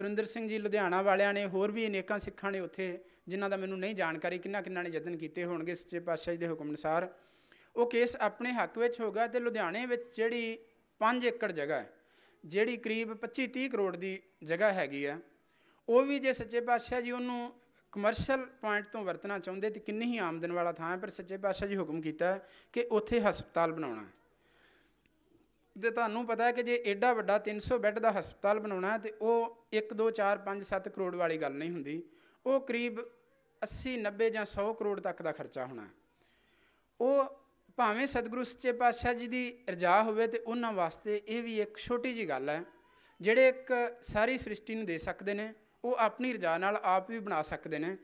ਸੁਰਿੰਦਰ ਸਿੰਘ ਜੀ ਲੁਧਿਆਣਾ ਵਾਲਿਆਂ ਨੇ ਹੋਰ ਵੀ ਅਨੇਕਾਂ ਸਿੱਖਾਂ ਨੇ ਉੱਥੇ ਜਿਨ੍ਹਾਂ ਦਾ ਮੈਨੂੰ ਨਹੀਂ ਜਾਣਕਾਰੀ ਕਿੰਨਾ ਕਿੰਨਾ ਨੇ ਯਤਨ ਕੀਤੇ ਹੋਣਗੇ ਸੱਚੇ ਪਾਤਸ਼ਾਹ ਜੀ ਦੇ ਹੁਕਮ ਅਨੁਸਾਰ। ਉਹ ਕੇਸ ਆਪਣੇ ਹੱਕ ਵਿੱਚ ਹੋਗਾ ਤੇ ਲੁਧਿਆਣੇ ਵਿੱਚ ਜਿਹੜੀ 5 ਏਕੜ ਜਗ੍ਹਾ ਹੈ, ਜਿਹੜੀ ਕਰੀਬ 25 30 ਕਰੋੜ ਦੀ ਜਗ੍ਹਾ ਹੈਗੀ ਆ, ਉਹ ਵੀ ਜੇ ਸੱਚੇ ਪਾਤਸ਼ਾਹ ਜੀ ਉਹਨੂੰ ਕਮਰਸ਼ੀਅਲ ਪੁਆਇੰਟ ਤੋਂ ਵਰਤਣਾ ਚਾਹੁੰਦੇ ਤੇ ਕਿੰਨੀ ਹੀ ਆਮਦਨ ਵਾਲਾ ਥਾਂ ਹੈ, ਪਰ ਸੱਚੇ ਪਾਤਸ਼ਾਹ ਜੀ ਹੁਕਮ ਕੀਤਾ ਕਿ ਉੱਥੇ ਹਸਪਤਾਲ ਬਣਾਉਣਾ ਹੈ। ਤੇ ਤੁਹਾਨੂੰ ਪਤਾ ਹੈ ਕਿ ਜੇ ਐਡਾ ਵੱਡਾ 300 ਬੈੱਡ ਦਾ ਹਸਪਤਾਲ ਬਣਾਉਣਾ ਹੈ ਤੇ ਉਹ 1 2 4 5 7 ਕਰੋੜ ਵਾਲੀ ਗੱਲ ਨਹੀਂ ਹੁੰਦੀ। ਉਹ ਕਰੀਬ 80 90 ਜਾਂ 100 ਕਰੋੜ ਤੱਕ ਦਾ ਖਰਚਾ ਹੋਣਾ ਉਹ ਭਾਵੇਂ ਸਤਿਗੁਰੂ ਸੱਚੇ ਪਾਤਸ਼ਾਹ ਜੀ ਦੀ ਰਜਾ ਹੋਵੇ ਤੇ ਉਹਨਾਂ ਵਾਸਤੇ ਇਹ ਵੀ ਇੱਕ ਛੋਟੀ ਜੀ ਗੱਲ ਹੈ, ਜਿਹੜੇ ਇੱਕ ਸਾਰੀ ਸ੍ਰਿਸ਼ਟੀ ਨੂੰ ਦੇ ਸਕਦੇ ਨੇ, ਉਹ ਆਪਣੀ ਰਜਾ ਨਾਲ ਆਪ ਵੀ ਬਣਾ ਸਕਦੇ ਨੇ।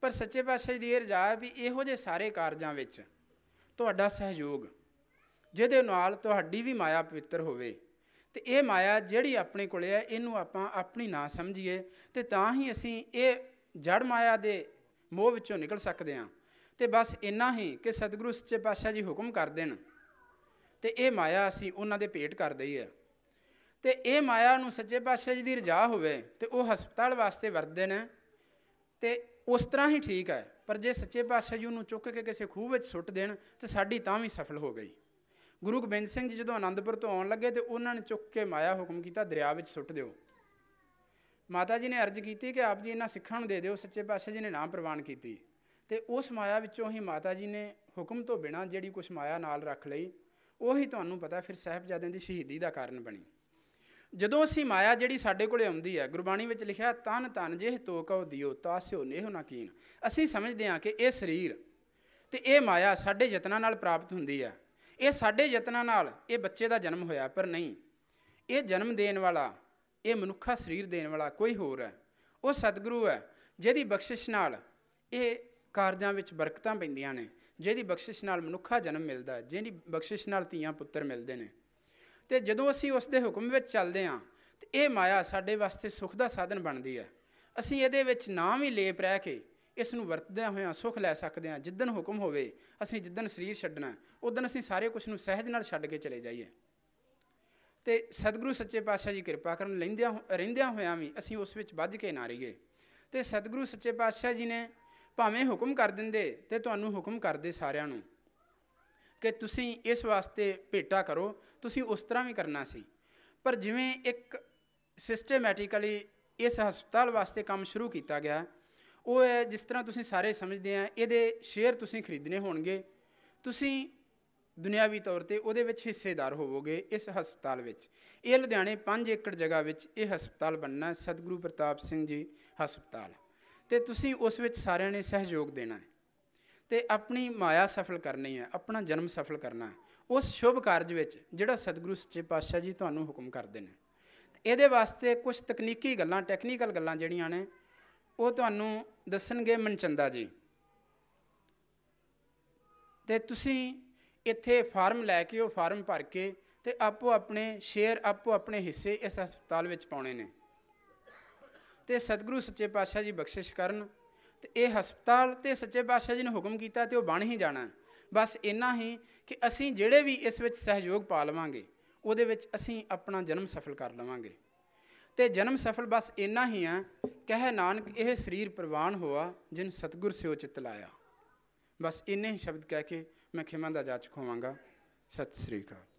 ਪਰ ਸੱਚੇ ਪਾਤਸ਼ਾਹ ਜੀ ਦੀ ਇਹ ਰਜਾ ਹੈ ਵੀ ਇਹੋ ਜਿਹੇ ਸਾਰੇ ਕਾਰਜਾਂ ਵਿੱਚ ਤੁਹਾਡਾ ਸਹਿਯੋਗ ਜਿਹਦੇ ਨਾਲ ਤੁਹਾਡੀ ਵੀ ਮਾਇਆ ਪਵਿੱਤਰ ਹੋਵੇ। ਤੇ ਇਹ ਮਾਇਆ ਜਿਹੜੀ ਆਪਣੇ ਕੋਲੇ ਹੈ, ਇਹਨੂੰ ਆਪਾਂ ਆਪਣੀ ਨਾ ਸਮਝੀਏ, ਤੇ ਤਾਂ ਹੀ ਅਸੀਂ ਇਹ ਜੜ ਮਾਇਆ ਦੇ ਮੋਹ ਵਿੱਚੋਂ ਨਿਕਲ ਸਕਦੇ ਹਾਂ। ਤੇ ਬਸ ਇੰਨਾ ਹੀ ਕਿ ਸਤਿਗੁਰੂ ਸੱਚੇ ਪਾਤਸ਼ਾਹ ਜੀ ਹੁਕਮ ਕਰ ਦੇਣ। ਤੇ ਇਹ ਮਾਇਆ ਅਸੀਂ ਉਹਨਾਂ ਦੇ ਭੇਟ ਕਰ ਹੈ ਤੇ ਇਹ ਮਾਇਆ ਨੂੰ ਸੱਚੇ ਪਾਤਸ਼ਾਹ ਜੀ ਦੀ ਰਜਾ ਹੋਵੇ, ਤੇ ਉਹ ਹਸਪਤਾਲ ਵਾਸਤੇ ਵਰਤਦੇ ਨੇ, ਤੇ ਉਸ ਤਰ੍ਹਾਂ ਹੀ ਠੀਕ ਹੈ। ਪਰ ਜੇ ਸੱਚੇ ਪਾਤਸ਼ਾਹ ਜੀ ਉਹਨੂੰ ਚੁੱਕ ਕੇ ਕਿਸੇ ਖੂਹ ਵਿੱਚ ਸੁੱਟ ਦੇਣ, ਤੇ ਸਾਡੀ ਤਾਂ ਵੀ ਸਫਲ ਹੋ ਗਈ। ਗੁਰੂ ਗੋਬਿੰਦ ਸਿੰਘ ਜੀ ਜਦੋਂ ਆਨੰਦਪੁਰ ਤੋਂ ਆਉਣ ਲੱਗੇ ਤੇ ਉਹਨਾਂ ਨੇ ਚੁੱਕ ਕੇ ਮਾਇਆ ਹੁਕਮ ਕੀਤਾ ਦਰਿਆ ਵਿੱਚ ਸੁੱਟ ਦਿਓ। ਮਾਤਾ ਜੀ ਨੇ ਅਰਜ਼ ਕੀਤੀ ਕਿ ਆਪ ਜੀ ਇਹਨਾਂ ਸਿੱਖਾਂ ਨੂੰ ਦੇ ਦਿਓ, ਸੱਚੇ ਪਾਤਸ਼ਾਹ ਜੀ ਨੇ ਨਾਮ ਪ੍ਰਵਾਨ ਕੀਤੀ। ਤੇ ਉਸ ਮਾਇਆ ਵਿੱਚੋਂ ਹੀ ਮਾਤਾ ਜੀ ਨੇ ਹੁਕਮ ਤੋਂ ਬਿਨਾ ਜਿਹੜੀ ਕੁਛ ਮਾਇਆ ਨਾਲ ਰੱਖ ਲਈ, ਉਹੀ ਤੁਹਾਨੂੰ ਪਤਾ ਫਿਰ ਸਾਹਿਬਜ਼ਾਦਿਆਂ ਦੀ ਸ਼ਹੀਦੀ ਦਾ ਕਾਰਨ ਬਣੀ। ਜਦੋਂ ਅਸੀਂ ਮਾਇਆ ਜਿਹੜੀ ਸਾਡੇ ਕੋਲੇ ਆਉਂਦੀ ਹੈ, ਗੁਰਬਾਣੀ ਵਿੱਚ ਲਿਖਿਆ, ਤਨ ਤਨ ਜੇ ਤੋ ਕਉ ਦਿਓ ਤਾਸਿਓ ਨੇਹ ਨਾ ਕੀਨ। ਅਸੀਂ ਸਮਝਦੇ ਹਾਂ ਕਿ ਇਹ ਸਰੀਰ ਤੇ ਇਹ ਮਾਇਆ ਸਾਡੇ ਯਤਨਾਂ ਨਾਲ ਪ੍ਰਾਪਤ ਹੁੰਦੀ ਹੈ। ਇਹ ਸਾਡੇ ਯਤਨਾਂ ਨਾਲ ਇਹ ਬੱਚੇ ਦਾ ਜਨਮ ਹੋਇਆ, ਪਰ ਨਹੀਂ। ਇਹ ਜਨਮ ਦੇਣ ਵਾਲਾ, ਇਹ ਮਨੁੱਖਾ ਸਰੀਰ ਦੇਣ ਵਾਲਾ ਕੋਈ ਹੋਰ ਹੈ। ਉਹ ਸਤਿਗੁਰੂ ਹੈ, ਜਿਹਦੀ ਬਖਸ਼ਿਸ਼ ਨਾਲ ਇਹ ਕਾਰਜਾਂ ਵਿੱਚ ਬਰਕਤਾਂ ਪੈਂਦੀਆਂ ਨੇ, ਜਿਹਦੀ ਬਖਸ਼ਿਸ਼ ਨਾਲ ਮਨੁੱਖਾ ਜਨਮ ਮਿਲਦਾ ਜਿਹਦੀ ਬਖਸ਼ਿਸ਼ ਨਾਲ ਧੀਆਂ ਪੁੱਤਰ ਮਿਲਦੇ ਨੇ। ਤੇ ਜਦੋਂ ਅਸੀਂ ਉਸ ਦੇ ਹੁਕਮ ਵਿੱਚ ਚੱਲਦੇ ਹਾਂ, ਤੇ ਇਹ ਮਾਇਆ ਸਾਡੇ ਵਾਸਤੇ ਸੁਖ ਦਾ ਸਾਧਨ ਬਣਦੀ ਹੈ। ਅਸੀਂ ਇਹਦੇ ਵਿੱਚ ਨਾ ਵੀ ਲੇਪ ਰਹਿ ਕੇ ਇਸ ਨੂੰ ਵਰਤਦਿਆਂ ਹੋਇਆਂ ਸੁਖ ਲੈ ਸਕਦੇ ਹਾਂ ਜਿੱਦਨ ਹੁਕਮ ਹੋਵੇ, ਅਸੀਂ ਜਿੱਦਨ ਸਰੀਰ ਛੱਡਣਾ ਉਦੋਂ ਅਸੀਂ ਸਾਰੇ ਕੁਝ ਨੂੰ ਸਹਿਜ ਨਾਲ ਛੱਡ ਕੇ ਚਲੇ ਜਾਈਏ। ਤੇ ਸਤਿਗੁਰੂ ਸੱਚੇ ਪਾਤਸ਼ਾਹ ਜੀ ਕਿਰਪਾ ਕਰਨ, ਲੈਂਦਿਆਂ ਰਹਿੰਦਿਆਂ ਹੋਇਆਂ ਵੀ ਅਸੀਂ ਉਸ ਵਿੱਚ ਵੱਜ ਕੇ ਨਾ ਰਹੀਏ। ਤੇ ਸਤਿਗੁਰੂ ਸੱਚੇ ਪਾਤਸ਼ਾਹ ਜੀ ਨੇ ਭਾਵੇਂ ਹੁਕਮ ਕਰ ਦਿੰਦੇ ਤੇ ਤੁਹਾਨੂੰ ਹੁਕਮ ਕਰਦੇ ਸਾਰਿਆਂ ਨੂੰ ਕਿ ਤੁਸੀਂ ਇਸ ਵਾਸਤੇ ਭੇਟਾ ਕਰੋ, ਤੁਸੀਂ ਉਸ ਤਰ੍ਹਾਂ ਵੀ ਕਰਨਾ ਸੀ। ਪਰ ਜਿਵੇਂ ਇੱਕ ਸਿਸਟੇਮੈਟਿਕਲੀ ਇਸ ਹਸਪਤਾਲ ਵਾਸਤੇ ਕੰਮ ਸ਼ੁਰੂ ਕੀਤਾ ਗਿਆ ਉਹ ਹੈ ਜਿਸ ਤਰ੍ਹਾਂ ਤੁਸੀਂ ਸਾਰੇ ਸਮਝਦੇ ਆ, ਇਹਦੇ ਸ਼ੇਅਰ ਤੁਸੀਂ ਖਰੀਦਨੇ ਹੋਣਗੇ। ਤੁਸੀਂ ਦੁਨਿਆਵੀ ਤੌਰ ਤੇ ਉਹਦੇ ਵਿੱਚ ਹਿੱਸੇਦਾਰ ਹੋਵੋਗੇ ਇਸ ਹਸਪਤਾਲ ਵਿੱਚ। ਇਹ ਲੁਧਿਆਣੇ 5 ਏਕੜ ਜਗ੍ਹਾ ਵਿੱਚ ਇਹ ਹਸਪਤਾਲ ਬਣਨਾ ਸਤਿਗੁਰੂ ਪ੍ਰਤਾਪ ਸਿੰਘ ਜੀ ਹਸਪਤਾਲ। ਤੇ ਤੁਸੀਂ ਉਸ ਵਿੱਚ ਸਾਰਿਆਂ ਨੇ ਸਹਿਯੋਗ ਦੇਣਾ ਹੈ। ਤੇ ਆਪਣੀ ਮਾਇਆ ਸਫਲ ਕਰਨੀ ਹੈ, ਆਪਣਾ ਜਨਮ ਸਫਲ ਕਰਨਾ ਹੈ। ਉਸ ਸ਼ੁਭ ਕਾਰਜ ਵਿੱਚ ਜਿਹੜਾ ਸਤਿਗੁਰੂ ਸੱਚੇ ਪਾਤਸ਼ਾਹ ਜੀ ਤੁਹਾਨੂੰ ਹੁਕਮ ਕਰਦੇ ਨੇ। ਇਹਦੇ ਵਾਸਤੇ ਕੁਝ ਤਕਨੀਕੀ ਗੱਲਾਂ ਟੈਕਨੀਕਲ ਗੱਲਾਂ ਜਿਹੜੀਆਂ ਨੇ ਉਹ ਤੁਹਾਨੂੰ ਦੱਸਣਗੇ ਮਨਚੰਦਾ ਜੀ। ਤੇ ਤੁਸੀਂ ਇੱਥੇ ਫਾਰਮ ਲੈ ਕੇ ਉਹ ਫਾਰਮ ਭਰ ਕੇ ਤੇ ਆਪੋ ਆਪਣੇ ਸ਼ੇਅਰ, ਆਪੋ ਆਪਣੇ ਹਿੱਸੇ ਇਸ ਹਸਪਤਾਲ ਵਿੱਚ ਪਾਉਣੇ ਨੇ। ਤੇ ਸਤਿਗੁਰੂ ਸੱਚੇ ਪਾਤਸ਼ਾਹ ਜੀ ਬਖਸ਼ਿਸ਼ ਕਰਨ ਤੇ ਇਹ ਹਸਪਤਾਲ ਤੇ ਸੱਚੇ ਪਾਤਸ਼ਾਹ ਜੀ ਨੇ ਹੁਕਮ ਕੀਤਾ ਤੇ ਉਹ ਬਣ ਹੀ ਜਾਣਾ। ਬਸ ਇੰਨਾ ਹੀ ਕਿ ਅਸੀਂ ਜਿਹੜੇ ਵੀ ਇਸ ਵਿੱਚ ਸਹਿਯੋਗ ਪਾ ਲਵਾਂਗੇ, ਉਹਦੇ ਵਿੱਚ ਅਸੀਂ ਆਪਣਾ ਜਨਮ ਸਫਲ ਕਰ ਲਵਾਂਗੇ। ਤੇ ਜਨਮ ਸਫਲ ਬਸ ਇੰਨਾ ਹੀ ਆ, ਕਹਿ ਨਾਨਕ ਇਹ ਸਰੀਰ ਪ੍ਰਵਾਨ ਹੋਆ, ਜਿਨ ਸਤਗੁਰ ਸਿਓ ਚਿਤ ਲਾਇਆ। ਬਸ ਇੰਨੇ ਹੀ ਸ਼ਬਦ ਕਹਿ ਕੇ ਮੈਂ ਖਿਮਾ ਦਾ ਜਾ ਖੋਵਾਂਗਾ। ਸਤਿ ਸ੍ਰੀ ਅਕਾਲ।